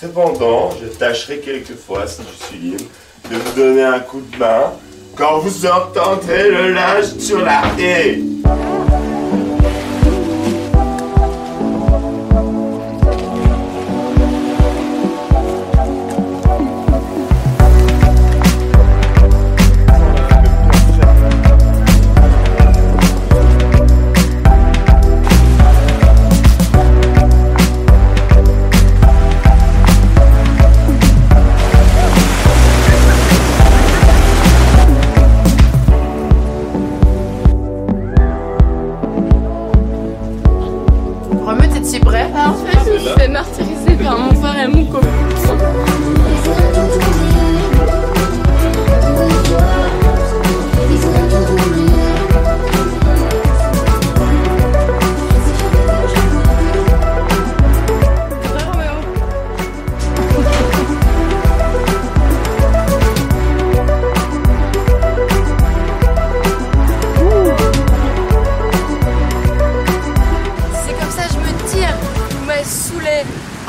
Cependant, je tâcherai quelquefois, si je suis libre, de vous donner un coup de main quand vous entendrez le linge sur la haie. petit bref. Alors, ah, en fait, je me suis fait martyriser par mon frère et mon copain. it.